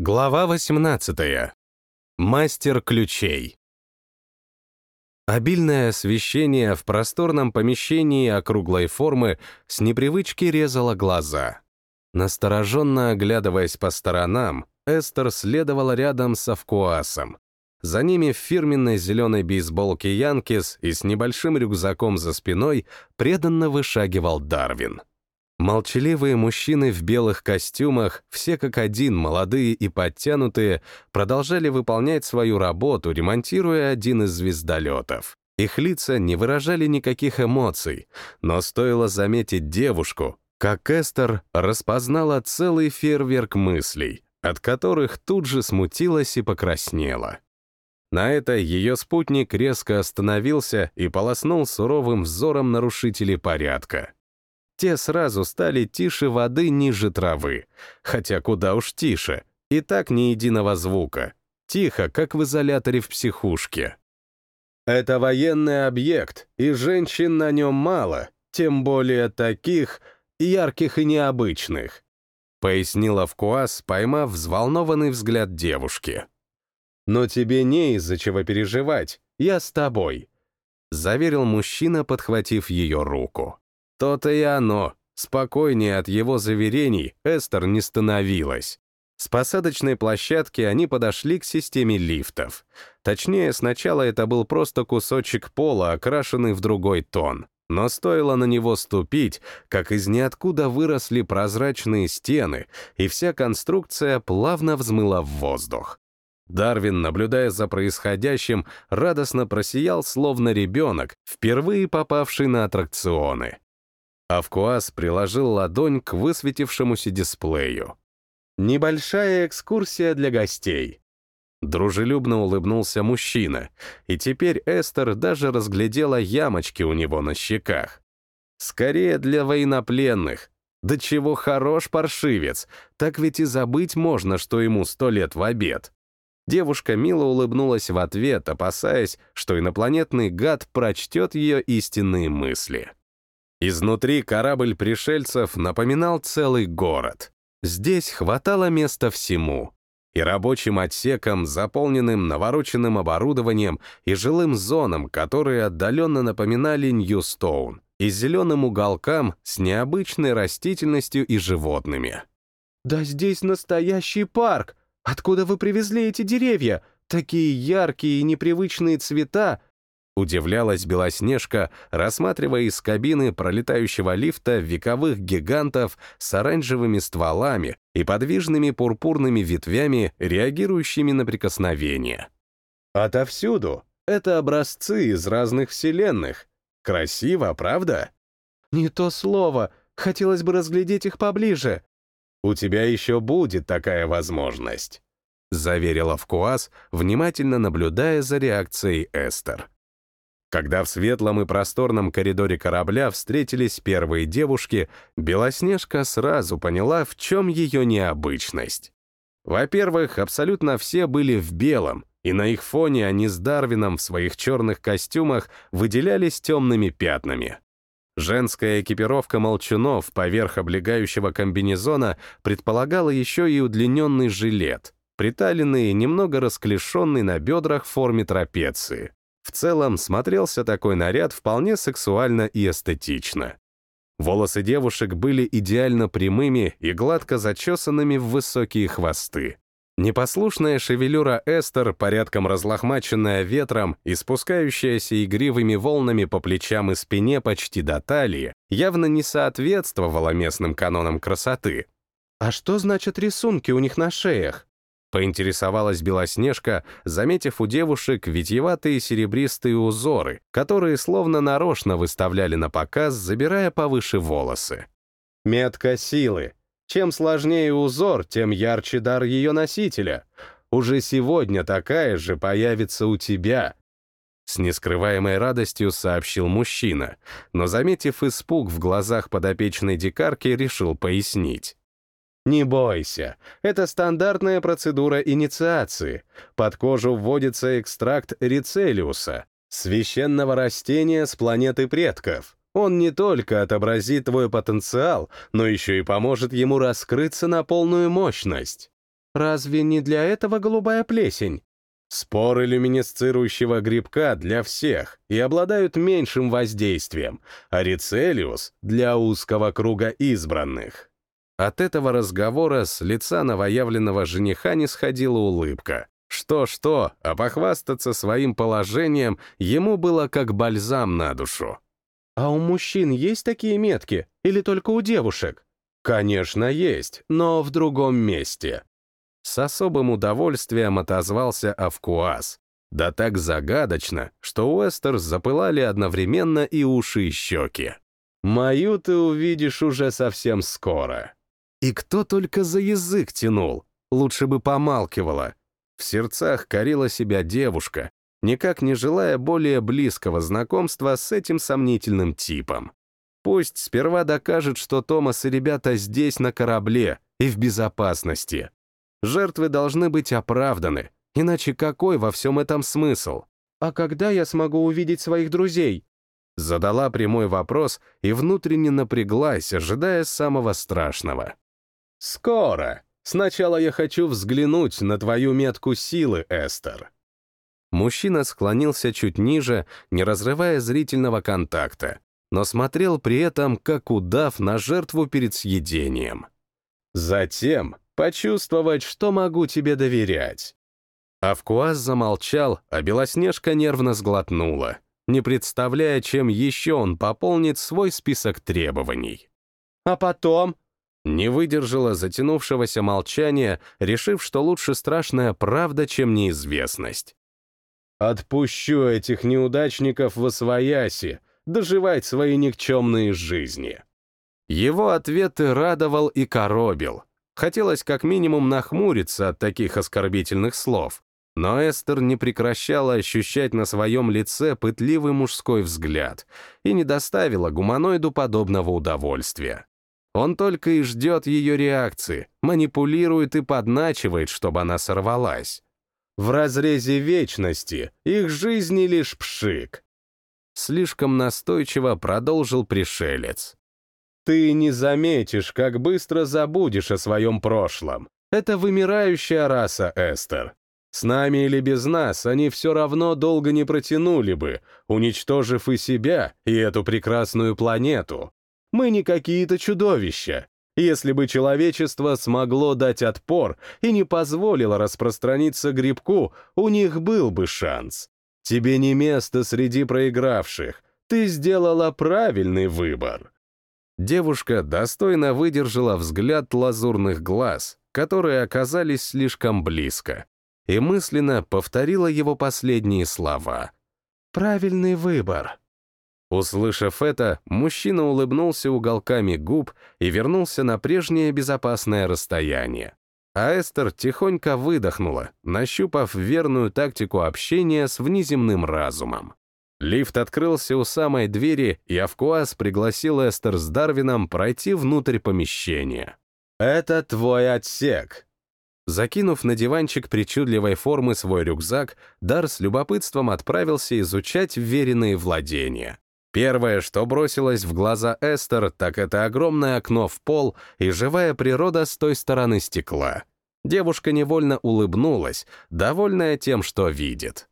Глава 18. Мастер ключей. Обильное освещение в просторном помещении округлой формы с непривычки резало глаза. Настороженно оглядываясь по сторонам, Эстер следовала рядом с Авкуасом. За ними в фирменной зеленой бейсболке Янкис и с небольшим рюкзаком за спиной преданно вышагивал Дарвин. Молчаливые мужчины в белых костюмах, все как один, молодые и подтянутые, продолжали выполнять свою работу, ремонтируя один из звездолетов. Их лица не выражали никаких эмоций, но стоило заметить девушку, как Эстер распознала целый фейерверк мыслей, от которых тут же смутилась и покраснела. На это ее спутник резко остановился и полоснул суровым взором нарушителей порядка. Те сразу стали тише воды ниже травы. Хотя куда уж тише. И так ни единого звука. Тихо, как в изоляторе в психушке. Это военный объект, и женщин на нем мало, тем более таких, ярких и необычных, пояснила Вкуас, поймав взволнованный взгляд девушки. «Но тебе не из-за чего переживать, я с тобой», — заверил мужчина, подхватив ее руку. То-то и оно. Спокойнее от его заверений Эстер не становилась. С посадочной площадки они подошли к системе лифтов. Точнее, сначала это был просто кусочек пола, окрашенный в другой тон. Но стоило на него ступить, как из ниоткуда выросли прозрачные стены, и вся конструкция плавно взмыла в воздух. Дарвин, наблюдая за происходящим, радостно просиял, словно ребенок, впервые попавший на аттракционы. Авкуас приложил ладонь к высветившемуся дисплею. Небольшая экскурсия для гостей. Дружелюбно улыбнулся мужчина, и теперь Эстер даже разглядела ямочки у него на щеках. Скорее для военнопленных. Да чего хорош паршивец, так ведь и забыть можно, что ему сто лет в обед. Девушка мило улыбнулась в ответ, опасаясь, что инопланетный гад прочтет ее истинные мысли. Изнутри корабль пришельцев напоминал целый город. Здесь хватало места всему. И рабочим отсекам, заполненным навороченным оборудованием, и жилым зонам, которые отдаленно напоминали Ньюстоун, и зеленым уголкам с необычной растительностью и животными. «Да здесь настоящий парк! Откуда вы привезли эти деревья? Такие яркие и непривычные цвета, Удивлялась Белоснежка, рассматривая из кабины пролетающего лифта вековых гигантов с оранжевыми стволами и подвижными пурпурными ветвями, реагирующими на прикосновение. Отовсюду. Это образцы из разных вселенных. Красиво, правда? Не то слово. Хотелось бы разглядеть их поближе. У тебя еще будет такая возможность, заверила Вкуас, внимательно наблюдая за реакцией Эстер. Когда в светлом и просторном коридоре корабля встретились первые девушки, Белоснежка сразу поняла, в чем ее необычность. Во-первых, абсолютно все были в белом, и на их фоне они с Дарвином в своих черных костюмах выделялись темными пятнами. Женская экипировка молчунов поверх облегающего комбинезона предполагала еще и удлиненный жилет, приталенный и немного расклешенный на бедрах в форме трапеции. В целом, смотрелся такой наряд вполне сексуально и эстетично. Волосы девушек были идеально прямыми и гладко зачесанными в высокие хвосты. Непослушная шевелюра Эстер, порядком разлохмаченная ветром и спускающаяся игривыми волнами по плечам и спине почти до талии, явно не соответствовала местным канонам красоты. «А что значат рисунки у них на шеях?» Поинтересовалась Белоснежка, заметив у девушек витьеватые серебристые узоры, которые словно нарочно выставляли на показ, забирая повыше волосы. Метка силы. Чем сложнее узор, тем ярче дар ее носителя. Уже сегодня такая же появится у тебя. С нескрываемой радостью сообщил мужчина, но, заметив испуг в глазах подопечной дикарки, решил пояснить. Не бойся, это стандартная процедура инициации. Под кожу вводится экстракт рицелиуса, священного растения с планеты предков. Он не только отобразит твой потенциал, но еще и поможет ему раскрыться на полную мощность. Разве не для этого голубая плесень? Споры люминесцирующего грибка для всех и обладают меньшим воздействием, а рицелиус — для узкого круга избранных. От этого разговора с лица новоявленного жениха не сходила улыбка. Что-что, а похвастаться своим положением ему было как бальзам на душу. «А у мужчин есть такие метки? Или только у девушек?» «Конечно, есть, но в другом месте», с особым удовольствием отозвался Авкуас. Да так загадочно, что у Эстер запылали одновременно и уши, и щеки. «Мою ты увидишь уже совсем скоро». И кто только за язык тянул, лучше бы помалкивала. В сердцах корила себя девушка, никак не желая более близкого знакомства с этим сомнительным типом. Пусть сперва докажет, что Томас и ребята здесь на корабле и в безопасности. Жертвы должны быть оправданы, иначе какой во всем этом смысл? «А когда я смогу увидеть своих друзей?» Задала прямой вопрос и внутренне напряглась, ожидая самого страшного. «Скоро. Сначала я хочу взглянуть на твою метку силы, Эстер». Мужчина склонился чуть ниже, не разрывая зрительного контакта, но смотрел при этом, как удав на жертву перед съедением. Затем почувствовать, что могу тебе доверять. Авкуаз замолчал, а Белоснежка нервно сглотнула, не представляя, чем еще он пополнит свой список требований. А потом... Не выдержала затянувшегося молчания, решив, что лучше страшная правда, чем неизвестность. «Отпущу этих неудачников в освояси, доживать свои никчемные жизни». Его ответы радовал и коробил, Хотелось как минимум нахмуриться от таких оскорбительных слов, но Эстер не прекращала ощущать на своем лице пытливый мужской взгляд и не доставила гуманоиду подобного удовольствия. Он только и ждет ее реакции, манипулирует и подначивает, чтобы она сорвалась. В разрезе вечности их жизни лишь пшик. Слишком настойчиво продолжил пришелец. Ты не заметишь, как быстро забудешь о своем прошлом. Это вымирающая раса, Эстер. С нами или без нас они все равно долго не протянули бы, уничтожив и себя, и эту прекрасную планету. Мы не какие-то чудовища. Если бы человечество смогло дать отпор и не позволило распространиться грибку, у них был бы шанс. Тебе не место среди проигравших. Ты сделала правильный выбор. Девушка достойно выдержала взгляд лазурных глаз, которые оказались слишком близко, и мысленно повторила его последние слова. «Правильный выбор». Услышав это, мужчина улыбнулся уголками губ и вернулся на прежнее безопасное расстояние. А Эстер тихонько выдохнула, нащупав верную тактику общения с внеземным разумом. Лифт открылся у самой двери, и Авкуас пригласил Эстер с Дарвином пройти внутрь помещения. «Это твой отсек». Закинув на диванчик причудливой формы свой рюкзак, Дар с любопытством отправился изучать вверенные владения. Первое, что бросилось в глаза Эстер, так это огромное окно в пол и живая природа с той стороны стекла. Девушка невольно улыбнулась, довольная тем, что видит.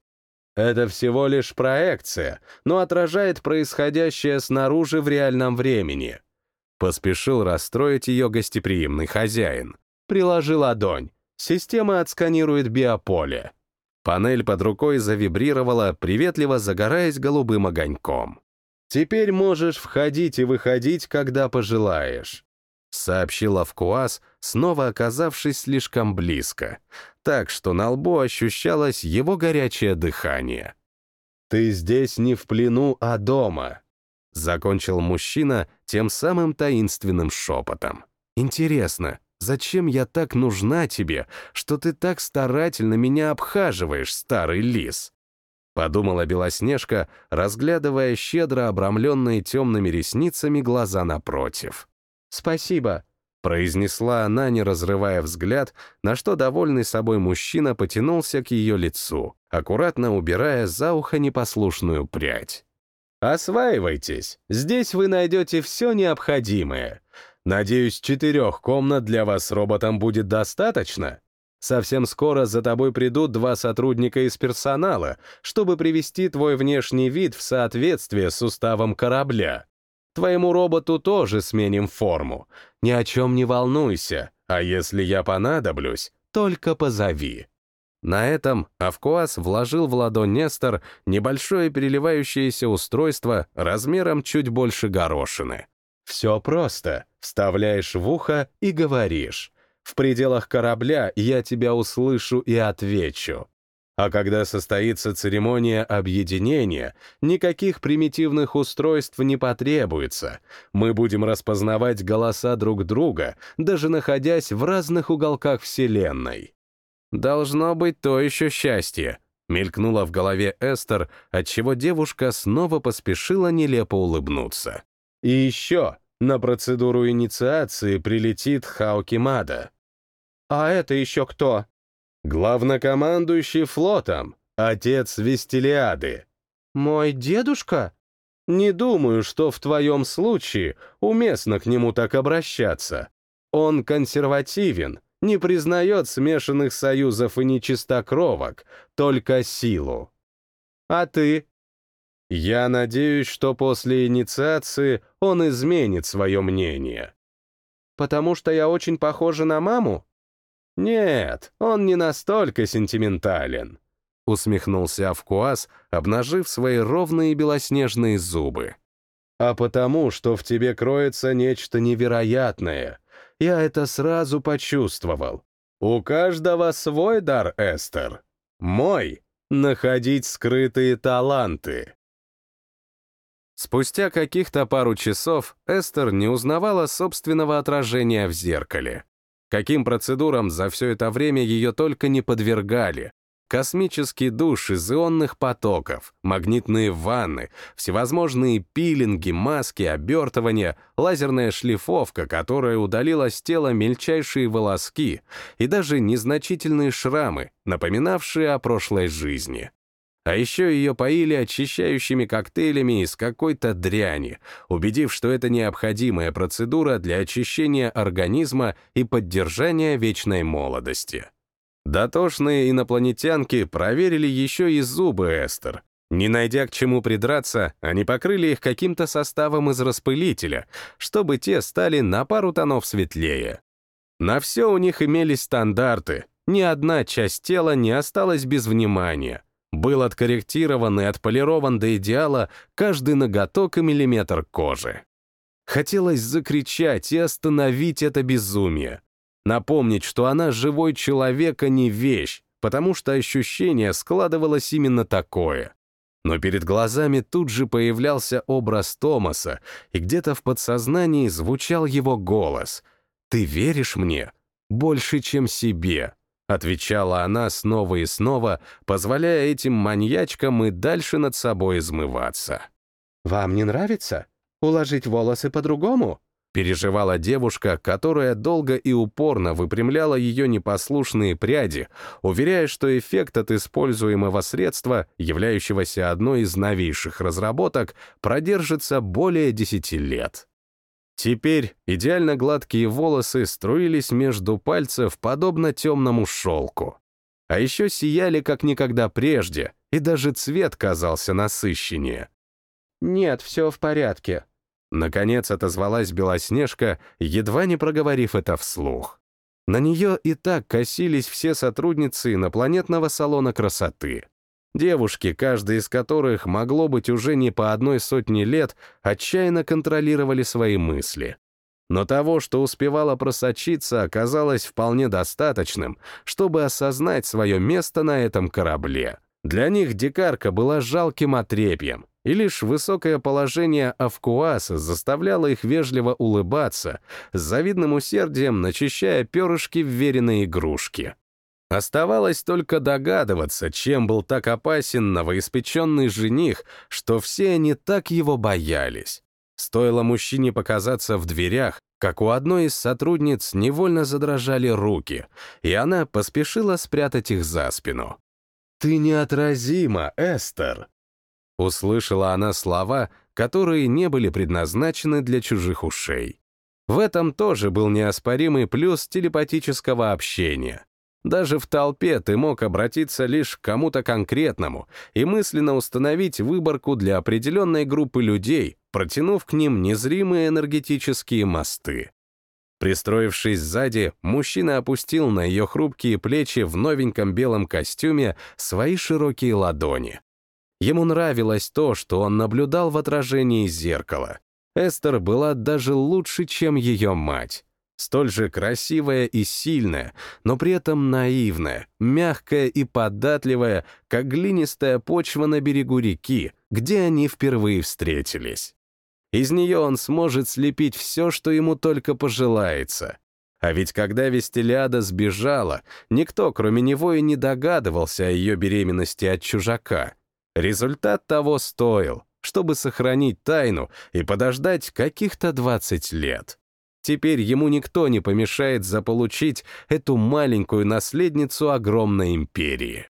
Это всего лишь проекция, но отражает происходящее снаружи в реальном времени. Поспешил расстроить ее гостеприимный хозяин. Приложи ладонь. Система отсканирует биополе. Панель под рукой завибрировала, приветливо загораясь голубым огоньком. Теперь можешь входить и выходить, когда пожелаешь сообщил Авкуас, снова оказавшись слишком близко, так что на лбу ощущалось его горячее дыхание. «Ты здесь не в плену, а дома», — закончил мужчина тем самым таинственным шепотом. «Интересно, зачем я так нужна тебе, что ты так старательно меня обхаживаешь, старый лис?» Подумала Белоснежка, разглядывая щедро обрамленные темными ресницами глаза напротив. «Спасибо», — произнесла она, не разрывая взгляд, на что довольный собой мужчина потянулся к ее лицу, аккуратно убирая за ухо непослушную прядь. «Осваивайтесь, здесь вы найдете все необходимое. Надеюсь, четырех комнат для вас роботом будет достаточно?» Совсем скоро за тобой придут два сотрудника из персонала, чтобы привести твой внешний вид в соответствие с уставом корабля. Твоему роботу тоже сменим форму. Ни о чем не волнуйся, а если я понадоблюсь, только позови». На этом Авкуас вложил в ладонь Нестор небольшое переливающееся устройство размером чуть больше горошины. Все просто. Вставляешь в ухо и говоришь. В пределах корабля я тебя услышу и отвечу. А когда состоится церемония объединения, никаких примитивных устройств не потребуется. Мы будем распознавать голоса друг друга, даже находясь в разных уголках Вселенной. «Должно быть то еще счастье», — мелькнуло в голове Эстер, отчего девушка снова поспешила нелепо улыбнуться. «И еще на процедуру инициации прилетит Хаокимада». «А это еще кто?» «Главнокомандующий флотом, отец Вестилиады». «Мой дедушка?» «Не думаю, что в твоем случае уместно к нему так обращаться. Он консервативен, не признает смешанных союзов и нечистокровок, только силу. А ты? Я надеюсь, что после инициации он изменит свое мнение. Потому что я очень похожа на маму? Нет, он не настолько сентиментален. Усмехнулся Авкуас, обнажив свои ровные белоснежные зубы. А потому, что в тебе кроется нечто невероятное — я это сразу почувствовал. У каждого свой дар, Эстер. Мой — находить скрытые таланты. Спустя каких-то пару часов Эстер не узнавала собственного отражения в зеркале. Каким процедурам за все это время ее только не подвергали, Космический душ из ионных потоков, магнитные ванны, всевозможные пилинги, маски, обертывания, лазерная шлифовка, которая удалила с тела мельчайшие волоски и даже незначительные шрамы, напоминавшие о прошлой жизни. А еще ее поили очищающими коктейлями из какой-то дряни, убедив, что это необходимая процедура для очищения организма и поддержания вечной молодости. Дотошные инопланетянки проверили еще и зубы Эстер. Не найдя к чему придраться, они покрыли их каким-то составом из распылителя, чтобы те стали на пару тонов светлее. На все у них имелись стандарты, ни одна часть тела не осталась без внимания. Был откорректирован и отполирован до идеала каждый ноготок и миллиметр кожи. Хотелось закричать и остановить это безумие, Напомнить, что она живой человек, а не вещь, потому что ощущение складывалось именно такое. Но перед глазами тут же появлялся образ Томаса, и где-то в подсознании звучал его голос. «Ты веришь мне? Больше, чем себе», — отвечала она снова и снова, позволяя этим маньячкам и дальше над собой измываться. «Вам не нравится? Уложить волосы по-другому?» переживала девушка, которая долго и упорно выпрямляла ее непослушные пряди, уверяя, что эффект от используемого средства, являющегося одной из новейших разработок, продержится более 10 лет. Теперь идеально гладкие волосы струились между пальцев, подобно темному шелку. А еще сияли как никогда прежде, и даже цвет казался насыщеннее. «Нет, все в порядке», Наконец отозвалась Белоснежка, едва не проговорив это вслух. На нее и так косились все сотрудницы инопланетного салона красоты. Девушки, каждая из которых могло быть уже не по одной сотне лет, отчаянно контролировали свои мысли. Но того, что успевало просочиться, оказалось вполне достаточным, чтобы осознать свое место на этом корабле. Для них дикарка была жалким отрепьем, и лишь высокое положение Авкуаса заставляло их вежливо улыбаться, с завидным усердием начищая перышки вверенной игрушки. Оставалось только догадываться, чем был так опасен новоиспеченный жених, что все они так его боялись. Стоило мужчине показаться в дверях, как у одной из сотрудниц невольно задрожали руки, и она поспешила спрятать их за спину. «Ты неотразима, Эстер!» Услышала она слова, которые не были предназначены для чужих ушей. В этом тоже был неоспоримый плюс телепатического общения. Даже в толпе ты мог обратиться лишь к кому-то конкретному и мысленно установить выборку для определенной группы людей, протянув к ним незримые энергетические мосты. Пристроившись сзади, мужчина опустил на ее хрупкие плечи в новеньком белом костюме свои широкие ладони. Ему нравилось то, что он наблюдал в отражении зеркала. Эстер была даже лучше, чем ее мать. Столь же красивая и сильная, но при этом наивная, мягкая и податливая, как глинистая почва на берегу реки, где они впервые встретились. Из нее он сможет слепить все, что ему только пожелается. А ведь когда Вестелиада сбежала, никто, кроме него, и не догадывался о ее беременности от чужака. Результат того стоил, чтобы сохранить тайну и подождать каких-то 20 лет. Теперь ему никто не помешает заполучить эту маленькую наследницу огромной империи.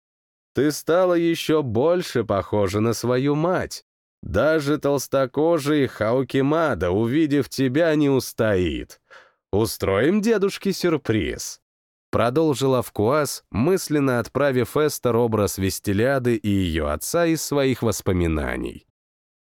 Ты стала еще больше похожа на свою мать. Даже толстокожий Хаукимада, увидев тебя, не устоит. Устроим дедушке сюрприз. Продолжила Вкуас, мысленно отправив Эстер образ Вестеляды и ее отца из своих воспоминаний.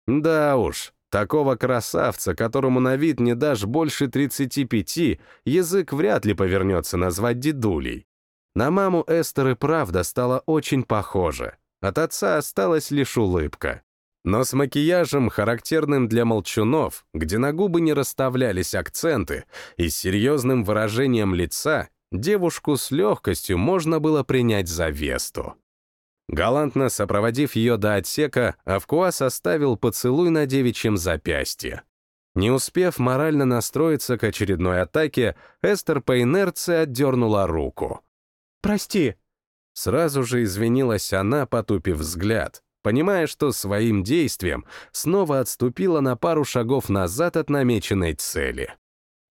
Да уж, такого красавца, которому на вид не дашь больше 35, язык вряд ли повернется назвать дедулей. На маму Эстер и правда стала очень похожа. От отца осталась лишь улыбка. Но с макияжем, характерным для молчунов, где на губы не расставлялись акценты, и с серьезным выражением лица, девушку с легкостью можно было принять за Весту. Галантно сопроводив ее до отсека, Авкуас оставил поцелуй на девичьем запястье. Не успев морально настроиться к очередной атаке, Эстер по инерции отдернула руку. «Прости!» Сразу же извинилась она, потупив взгляд, понимая, что своим действием снова отступила на пару шагов назад от намеченной цели.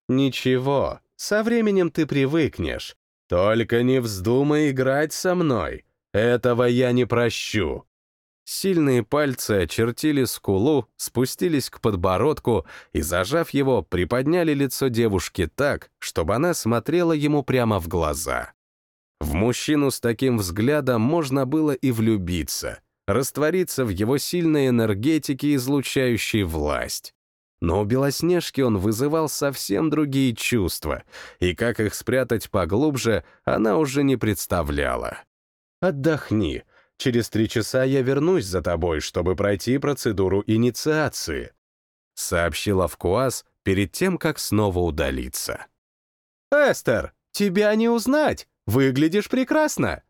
«Ничего, со временем ты привыкнешь. Только не вздумай играть со мной. Этого я не прощу». Сильные пальцы очертили скулу, спустились к подбородку и, зажав его, приподняли лицо девушки так, чтобы она смотрела ему прямо в глаза. В мужчину с таким взглядом можно было и влюбиться — раствориться в его сильной энергетике, излучающей власть. Но у Белоснежки он вызывал совсем другие чувства, и как их спрятать поглубже, она уже не представляла. «Отдохни. Через три часа я вернусь за тобой, чтобы пройти процедуру инициации», сообщила Вкуаз перед тем, как снова удалиться. «Эстер, тебя не узнать! Выглядишь прекрасно!»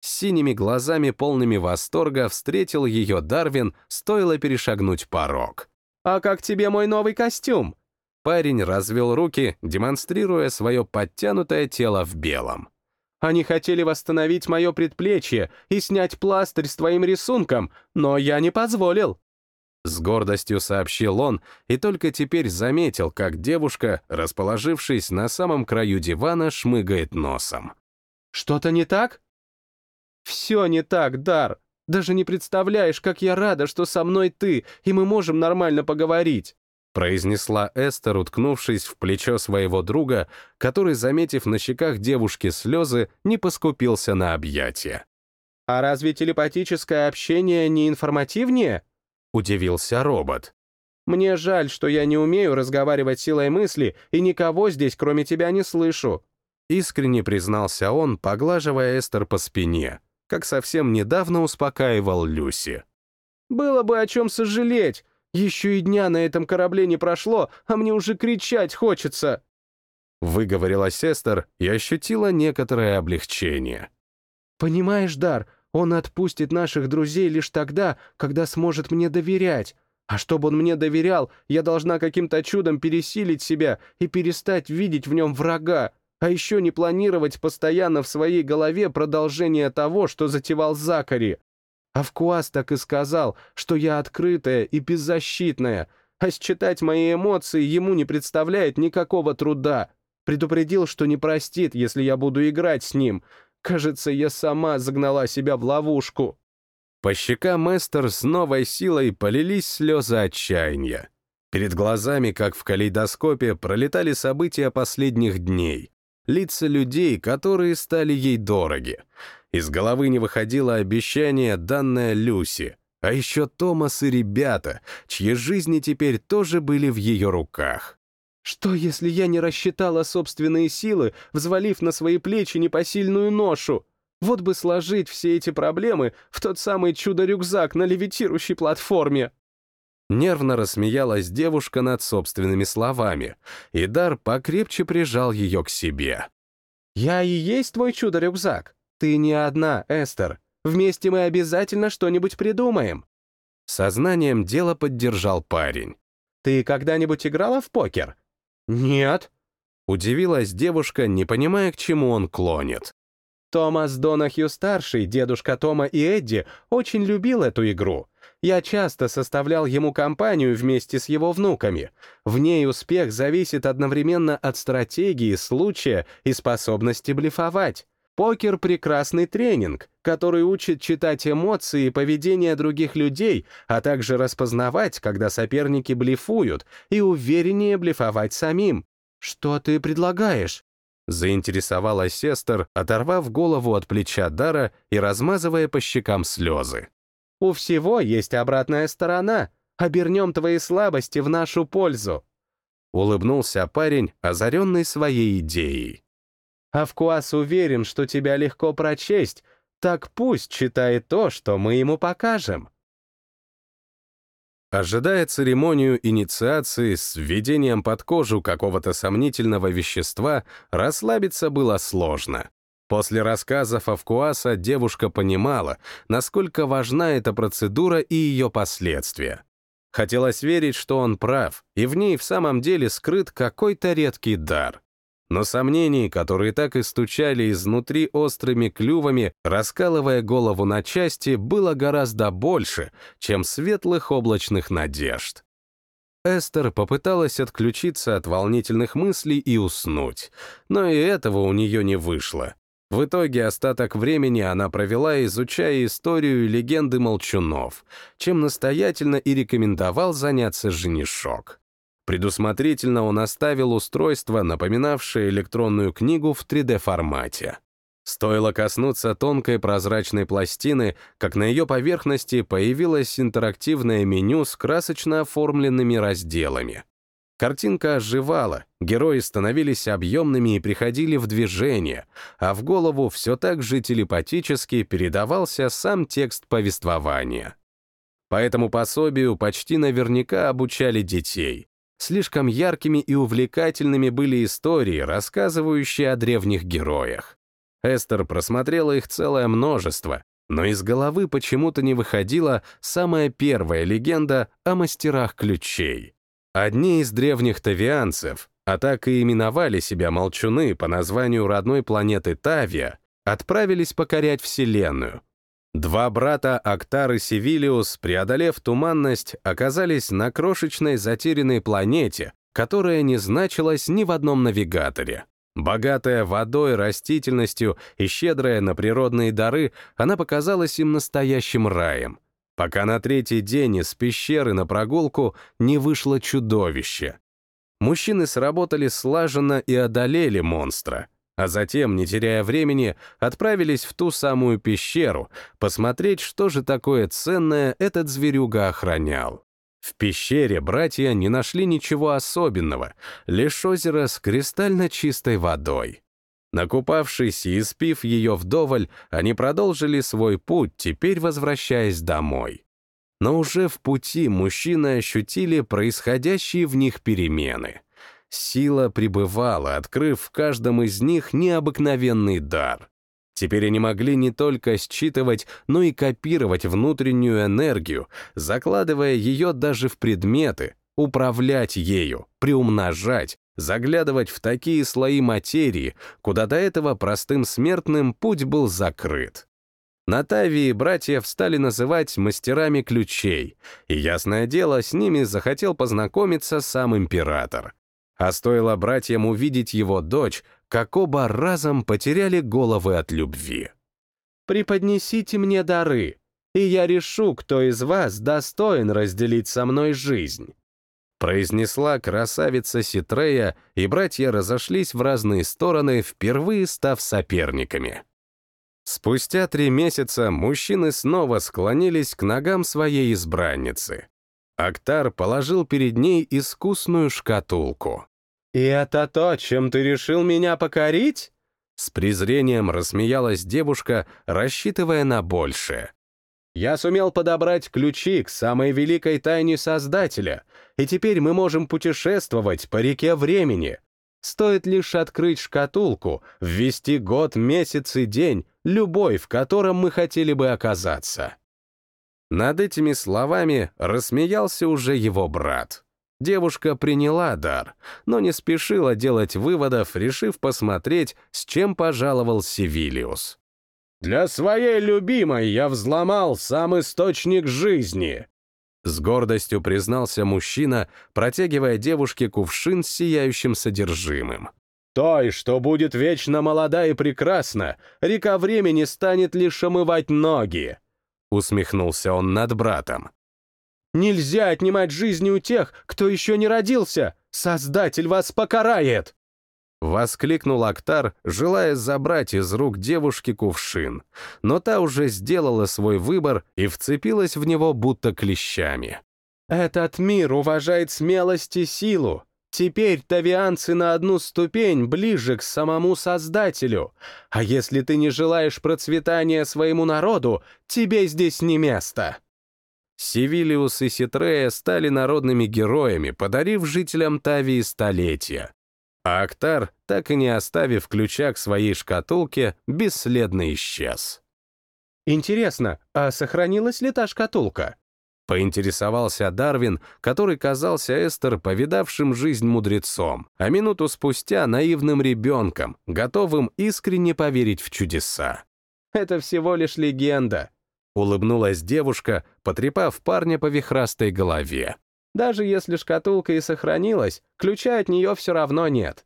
С синими глазами, полными восторга, встретил ее Дарвин, стоило перешагнуть порог. «А как тебе мой новый костюм?» Парень развел руки, демонстрируя свое подтянутое тело в белом. «Они хотели восстановить мое предплечье и снять пластырь с твоим рисунком, но я не позволил». С гордостью сообщил он и только теперь заметил, как девушка, расположившись на самом краю дивана, шмыгает носом. «Что-то не так?» «Все не так, Дар. Даже не представляешь, как я рада, что со мной ты, и мы можем нормально поговорить», произнесла Эстер, уткнувшись в плечо своего друга, который, заметив на щеках девушки слезы, не поскупился на объятия. «А разве телепатическое общение не информативнее?» — удивился робот. «Мне жаль, что я не умею разговаривать силой мысли и никого здесь, кроме тебя, не слышу», — искренне признался он, поглаживая Эстер по спине как совсем недавно успокаивал Люси. «Было бы о чем сожалеть. Еще и дня на этом корабле не прошло, а мне уже кричать хочется!» Выговорила сестер и ощутила некоторое облегчение. «Понимаешь, Дар, он отпустит наших друзей лишь тогда, когда сможет мне доверять. А чтобы он мне доверял, я должна каким-то чудом пересилить себя и перестать видеть в нем врага а еще не планировать постоянно в своей голове продолжение того, что затевал Закари. Авкуас так и сказал, что я открытая и беззащитная, а считать мои эмоции ему не представляет никакого труда. Предупредил, что не простит, если я буду играть с ним. Кажется, я сама загнала себя в ловушку. По щекам Эстер с новой силой полились слезы отчаяния. Перед глазами, как в калейдоскопе, пролетали события последних дней. лица людей, которые стали ей дороги. Из головы не выходило обещание, данное Люси, а еще Томас и ребята, чьи жизни теперь тоже были в ее руках. «Что, если я не рассчитала собственные силы, взвалив на свои плечи непосильную ношу? Вот бы сложить все эти проблемы в тот самый чудо-рюкзак на левитирующей платформе!» Нервно рассмеялась девушка над собственными словами, и Дар покрепче прижал ее к себе. «Я и есть твой чудо-рюкзак. Ты не одна, Эстер. Вместе мы обязательно что-нибудь придумаем». Сознанием дела поддержал парень. «Ты когда-нибудь играла в покер?» «Нет». Удивилась девушка, не понимая, к чему он клонит. Томас Донахью-старший, дедушка Тома и Эдди, очень любил эту игру. Я часто составлял ему компанию вместе с его внуками. В ней успех зависит одновременно от стратегии, случая и способности блефовать. Покер — прекрасный тренинг, который учит читать эмоции и поведение других людей, а также распознавать, когда соперники блефуют, и увереннее блефовать самим. Что ты предлагаешь? Заинтересовалась сестер, оторвав голову от плеча Дара и размазывая по щекам слезы. «У всего есть обратная сторона. Обернем твои слабости в нашу пользу». Улыбнулся парень, озаренный своей идеей. Авкуас уверен, что тебя легко прочесть, так пусть читает то, что мы ему покажем. Ожидая церемонию инициации с введением под кожу какого-то сомнительного вещества, расслабиться было сложно. После рассказов Авкуаса девушка понимала, насколько важна эта процедура и ее последствия. Хотелось верить, что он прав, и в ней в самом деле скрыт какой-то редкий дар. Но сомнений, которые так и стучали изнутри острыми клювами, раскалывая голову на части, было гораздо больше, чем светлых облачных надежд. Эстер попыталась отключиться от волнительных мыслей и уснуть, но и этого у нее не вышло. В итоге остаток времени она провела, изучая историю и легенды молчунов, чем настоятельно и рекомендовал заняться женишок. Предусмотрительно он оставил устройство, напоминавшее электронную книгу в 3D-формате. Стоило коснуться тонкой прозрачной пластины, как на ее поверхности появилось интерактивное меню с красочно оформленными разделами. Картинка оживала, герои становились объемными и приходили в движение, а в голову все так же телепатически передавался сам текст повествования. По этому пособию почти наверняка обучали детей. Слишком яркими и увлекательными были истории, рассказывающие о древних героях. Эстер просмотрела их целое множество, но из головы почему-то не выходила самая первая легенда о мастерах ключей. Одни из древних тавианцев, а так и именовали себя молчуны по названию родной планеты Тавия, отправились покорять Вселенную, Два брата Актар и Севилиус, преодолев туманность, оказались на крошечной затерянной планете, которая не значилась ни в одном навигаторе. Богатая водой, растительностью и щедрая на природные дары, она показалась им настоящим раем. Пока на третий день из пещеры на прогулку не вышло чудовище. Мужчины сработали слаженно и одолели монстра — а затем, не теряя времени, отправились в ту самую пещеру посмотреть, что же такое ценное этот зверюга охранял. В пещере братья не нашли ничего особенного, лишь озеро с кристально чистой водой. Накупавшись и испив ее вдоволь, они продолжили свой путь, теперь возвращаясь домой. Но уже в пути мужчины ощутили происходящие в них перемены. Сила пребывала, открыв в каждом из них необыкновенный дар. Теперь они могли не только считывать, но и копировать внутреннюю энергию, закладывая ее даже в предметы, управлять ею, приумножать, заглядывать в такие слои материи, куда до этого простым смертным путь был закрыт. На Тавии братьев стали называть мастерами ключей, и, ясное дело, с ними захотел познакомиться сам император. А стоило братьям увидеть его дочь, как оба разом потеряли головы от любви. «Преподнесите мне дары, и я решу, кто из вас достоин разделить со мной жизнь», произнесла красавица Ситрея, и братья разошлись в разные стороны, впервые став соперниками. Спустя три месяца мужчины снова склонились к ногам своей избранницы. Актар положил перед ней искусную шкатулку. «И это то, чем ты решил меня покорить?» С презрением рассмеялась девушка, рассчитывая на большее. «Я сумел подобрать ключи к самой великой тайне Создателя, и теперь мы можем путешествовать по реке времени. Стоит лишь открыть шкатулку, ввести год, месяц и день, любой, в котором мы хотели бы оказаться». Над этими словами рассмеялся уже его брат. Девушка приняла дар, но не спешила делать выводов, решив посмотреть, с чем пожаловал Севилиус. «Для своей любимой я взломал сам источник жизни», с гордостью признался мужчина, протягивая девушке кувшин с сияющим содержимым. «Той, что будет вечно молода и прекрасна, река времени станет лишь омывать ноги!» Усмехнулся он над братом. Нельзя отнимать жизни у тех, кто еще не родился! Создатель вас покарает!» Воскликнул Актар, желая забрать из рук девушки кувшин, но та уже сделала свой выбор и вцепилась в него будто клещами. «Этот мир уважает смелость и силу. Теперь тавианцы на одну ступень ближе к самому Создателю. А если ты не желаешь процветания своему народу, тебе здесь не место». Севилиус и Ситрея стали народными героями, подарив жителям Тавии столетия. А Актар, так и не оставив ключа к своей шкатулке, бесследно исчез. «Интересно, а сохранилась ли та шкатулка?» Поинтересовался Дарвин, который казался Эстер повидавшим жизнь мудрецом, а минуту спустя наивным ребенком, готовым искренне поверить в чудеса. «Это всего лишь легенда. Улыбнулась девушка, потрепав парня по вихрастой голове. «Даже если шкатулка и сохранилась, ключа от нее все равно нет».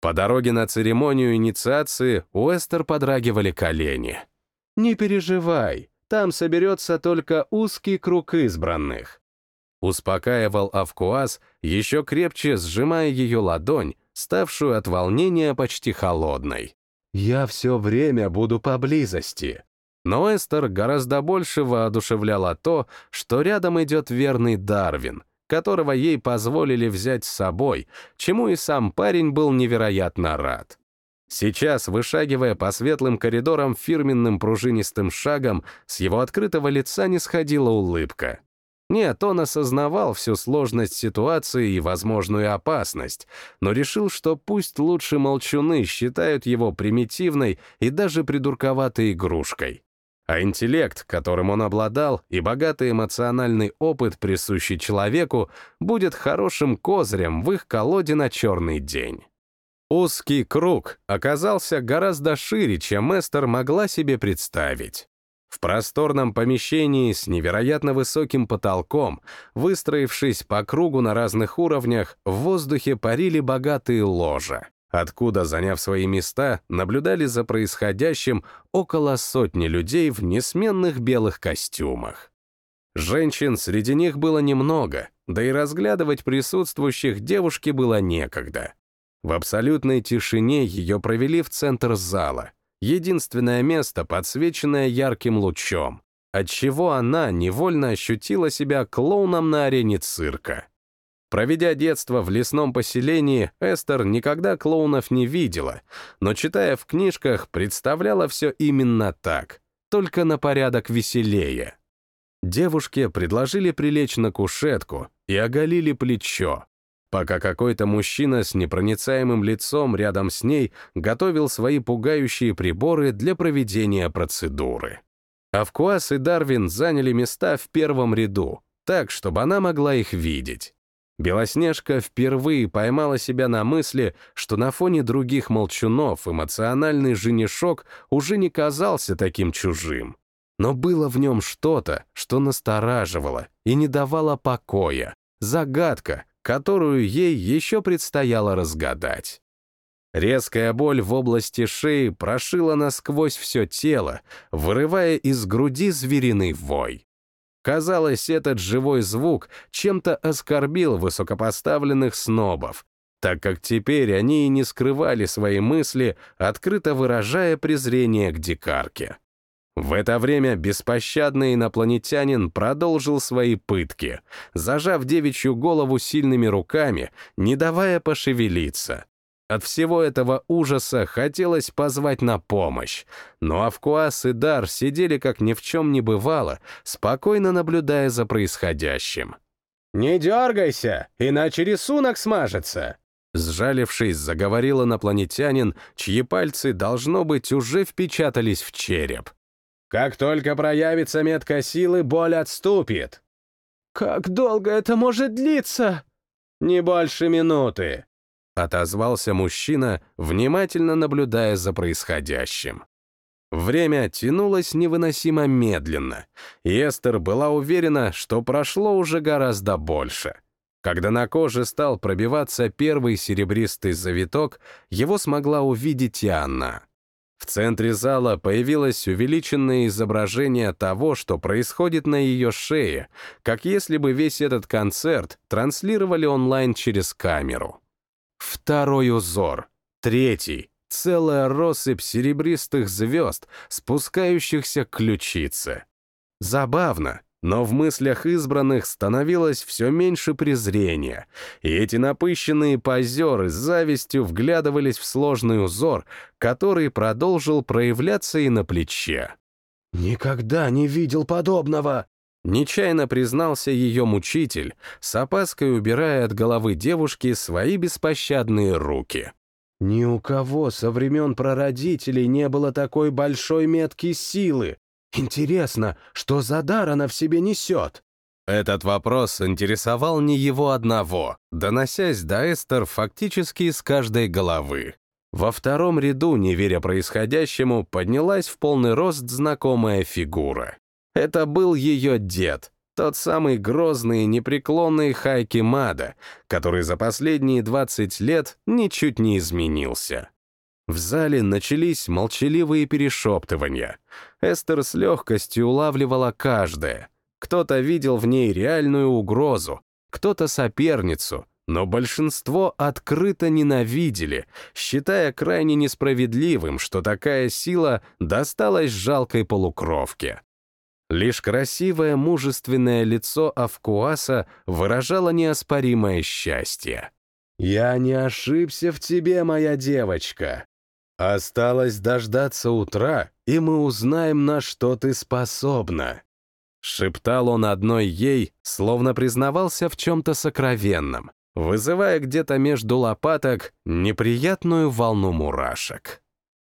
По дороге на церемонию инициации у Эстер подрагивали колени. «Не переживай, там соберется только узкий круг избранных». Успокаивал Авкуас, еще крепче сжимая ее ладонь, ставшую от волнения почти холодной. «Я все время буду поблизости. Но Эстер гораздо больше воодушевляла то, что рядом идет верный Дарвин, которого ей позволили взять с собой, чему и сам парень был невероятно рад. Сейчас, вышагивая по светлым коридорам фирменным пружинистым шагом, с его открытого лица не сходила улыбка. Нет, он осознавал всю сложность ситуации и возможную опасность, но решил, что пусть лучше молчуны считают его примитивной и даже придурковатой игрушкой. А интеллект, которым он обладал, и богатый эмоциональный опыт, присущий человеку, будет хорошим козырем в их колоде на черный день. Узкий круг оказался гораздо шире, чем Эстер могла себе представить. В просторном помещении с невероятно высоким потолком, выстроившись по кругу на разных уровнях, в воздухе парили богатые ложа откуда, заняв свои места, наблюдали за происходящим около сотни людей в несменных белых костюмах. Женщин среди них было немного, да и разглядывать присутствующих девушке было некогда. В абсолютной тишине ее провели в центр зала, единственное место, подсвеченное ярким лучом, отчего она невольно ощутила себя клоуном на арене цирка. Проведя детство в лесном поселении, Эстер никогда клоунов не видела, но, читая в книжках, представляла все именно так, только на порядок веселее. Девушке предложили прилечь на кушетку и оголили плечо, пока какой-то мужчина с непроницаемым лицом рядом с ней готовил свои пугающие приборы для проведения процедуры. Авкуас и Дарвин заняли места в первом ряду, так, чтобы она могла их видеть. Белоснежка впервые поймала себя на мысли, что на фоне других молчунов эмоциональный женишок уже не казался таким чужим. Но было в нем что-то, что настораживало и не давало покоя, загадка, которую ей еще предстояло разгадать. Резкая боль в области шеи прошила насквозь все тело, вырывая из груди звериный вой. казалось, этот живой звук чем-то оскорбил высокопоставленных снобов, так как теперь они и не скрывали свои мысли, открыто выражая презрение к дикарке. В это время беспощадный инопланетянин продолжил свои пытки, зажав девичью голову сильными руками, не давая пошевелиться. От всего этого ужаса хотелось позвать на помощь, но Авкуас и Дар сидели как ни в чем не бывало, спокойно наблюдая за происходящим. «Не дергайся, иначе рисунок смажется!» Сжалившись, заговорил инопланетянин, чьи пальцы, должно быть, уже впечатались в череп. Как только проявится метка силы, боль отступит. Как долго это может длиться? Не больше минуты. Отозвался мужчина, внимательно наблюдая за происходящим. Время тянулось невыносимо медленно, и Эстер была уверена, что прошло уже гораздо больше. Когда на коже стал пробиваться первый серебристый завиток, его смогла увидеть и она. В центре зала появилось увеличенное изображение того, что происходит на ее шее, как если бы весь этот концерт транслировали онлайн через камеру. Второй узор, третий, целая россыпь серебристых звезд, спускающихся к ключице. Забавно, но в мыслях избранных становилось все меньше презрения, и эти напыщенные позеры с завистью вглядывались в сложный узор, который продолжил проявляться и на плече. «Никогда не видел подобного!» Нечаянно признался ее мучитель, с опаской убирая от головы девушки свои беспощадные руки. «Ни у кого со времен прародителей не было такой большой метки силы. Интересно, что за дар она в себе несет? Этот вопрос интересовал не его одного, доносясь до Эстер фактически из каждой головы. Во втором ряду, не веря происходящему, поднялась в полный рост знакомая фигура. Это был ее дед, тот самый грозный и непреклонный Хайки Мада, который за последние 20 лет ничуть не изменился. В зале начались молчаливые перешептывания. Эстер с легкостью улавливала каждое. Кто-то видел в ней реальную угрозу, кто-то соперницу, но большинство открыто ненавидели, считая крайне несправедливым, что такая сила досталась жалкой полукровке. Лишь красивое мужественное лицо Авкуаса выражало неоспоримое счастье. «Я не ошибся в тебе, моя девочка. Осталось дождаться утра, и мы узнаем, на что ты способна. Шептал он одной ей, словно признавался в чем-то сокровенном, вызывая где-то между лопаток неприятную волну мурашек.